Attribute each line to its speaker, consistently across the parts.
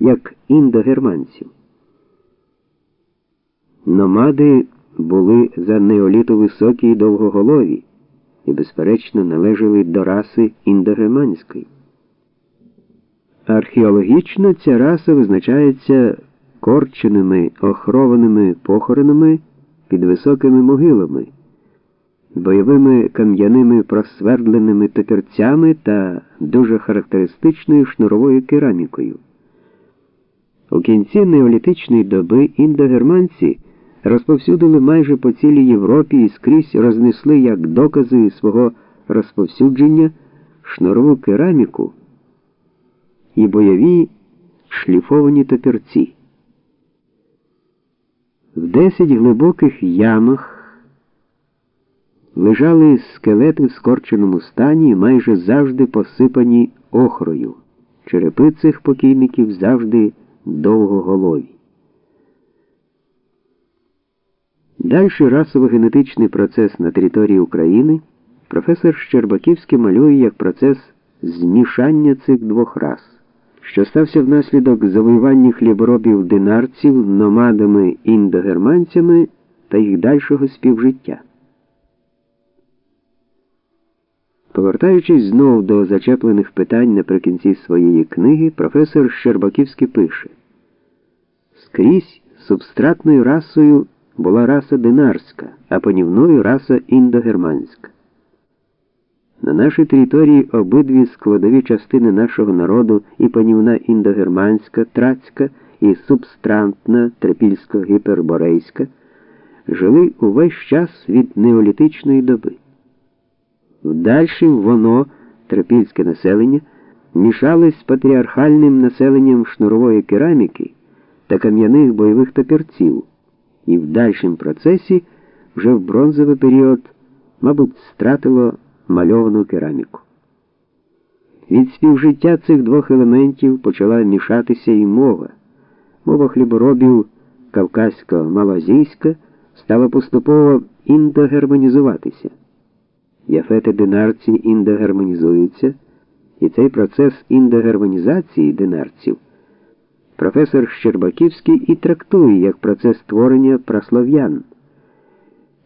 Speaker 1: як індогерманців. Номади були за неоліту високі й довгоголові і, безперечно, належали до раси індогерманської. Археологічно ця раса визначається корченими охрованими похоронами під високими могилами, бойовими кам'яними просвердленими топірцями та дуже характеристичною шнуровою керамікою. У кінці неолітичної доби індогерманці розповсюдили майже по цілій Європі і скрізь рознесли як докази свого розповсюдження шнурову кераміку і бойові шліфовані топірці. В десять глибоких ямах лежали скелети в скорченому стані, майже завжди посипані охрою. Черепи цих покійників завжди довгоголові. Дальший расово-генетичний процес на території України професор Щербаківський малює як процес змішання цих двох рас, що стався внаслідок завоювання хліборобів динарців, номадами індогерманцями та їх дальшого співжиття. Повертаючись знов до зачеплених питань наприкінці своєї книги, професор Щербаківський пише: Скрізь субстратною расою була раса динарська, а панівною раса індогерманська. На нашій території обидві складові частини нашого народу і панівна індогерманська, трацька і субстрантна трипільсько-гіперборейська жили увесь час від неолітичної доби. Вдальшим воно, трипільське населення, мішалось з патріархальним населенням шнурової кераміки та кам'яних бойових топірців і в дальшому процесі вже в бронзовий період, мабуть, стратило мальовану кераміку. Від співжиття цих двох елементів почала мішатися і мова. Мова хліборобів кавказько-малазійська стала поступово індогерманізуватися. Яфети динарці індогерманізуються, і цей процес індогерманізації динарців професор Щербаківський і трактує як процес створення праслов'ян.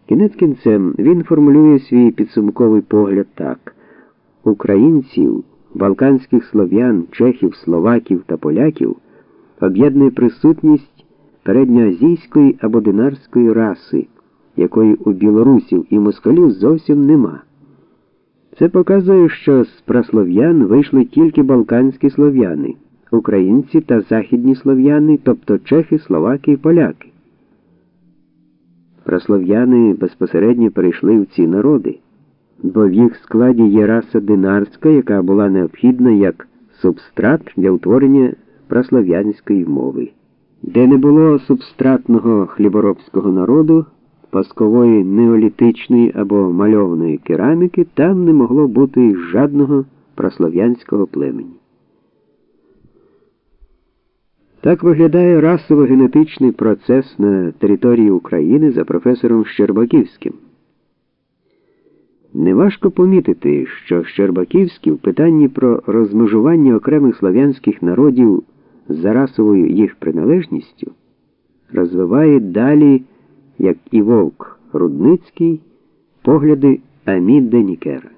Speaker 1: Кінець кінцем він формулює свій підсумковий погляд так: українців, балканських слов'ян, чехів, словаків та поляків об'єднує присутність передньоазійської або динарської раси, якої у білорусів і москалів зовсім нема. Це показує, що з праслов'ян вийшли тільки балканські слов'яни українці та західні слов'яни, тобто чехи, словаки і поляки. Прослов'яни безпосередньо перейшли в ці народи, бо в їх складі є раса динарська, яка була необхідна як субстрат для утворення прослов'янської мови. Де не було субстратного хліборобського народу, паскової неолітичної або мальованої кераміки, там не могло бути жадного прослов'янського племені. Так виглядає расово-генетичний процес на території України за професором Щербаківським. Неважко помітити, що Щербаківський в питанні про розмежування окремих слав'янських народів за расовою їх приналежністю розвиває далі, як і Вовк Рудницький, погляди Аміда Нікера.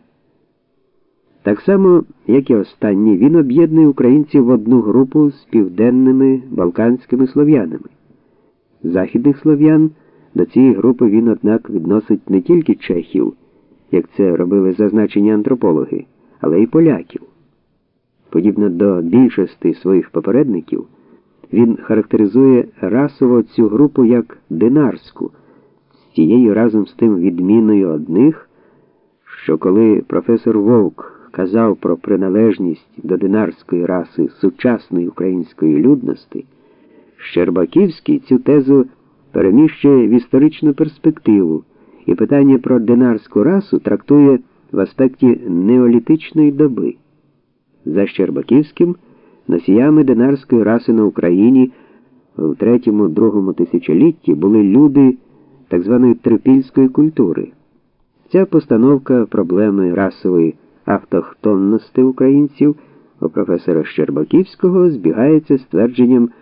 Speaker 1: Так само, як і останній, він об'єднує українців в одну групу з південними балканськими слов'янами. Західних слов'ян до цієї групи він, однак, відносить не тільки чехів, як це робили зазначені антропологи, але й поляків. Подібно до більшості своїх попередників, він характеризує расово цю групу як динарську, з тією разом з тим відміною одних, що коли професор Вовк казав про приналежність до динарської раси сучасної української людності, Щербаківський цю тезу переміщує в історичну перспективу і питання про динарську расу трактує в аспекті неолітичної доби. За Щербаківським носіями динарської раси на Україні в третьому-другому тисячолітті були люди так званої трипільської культури. Ця постановка проблеми расової автохтонності українців у професора Щербаківського збігається з твердженням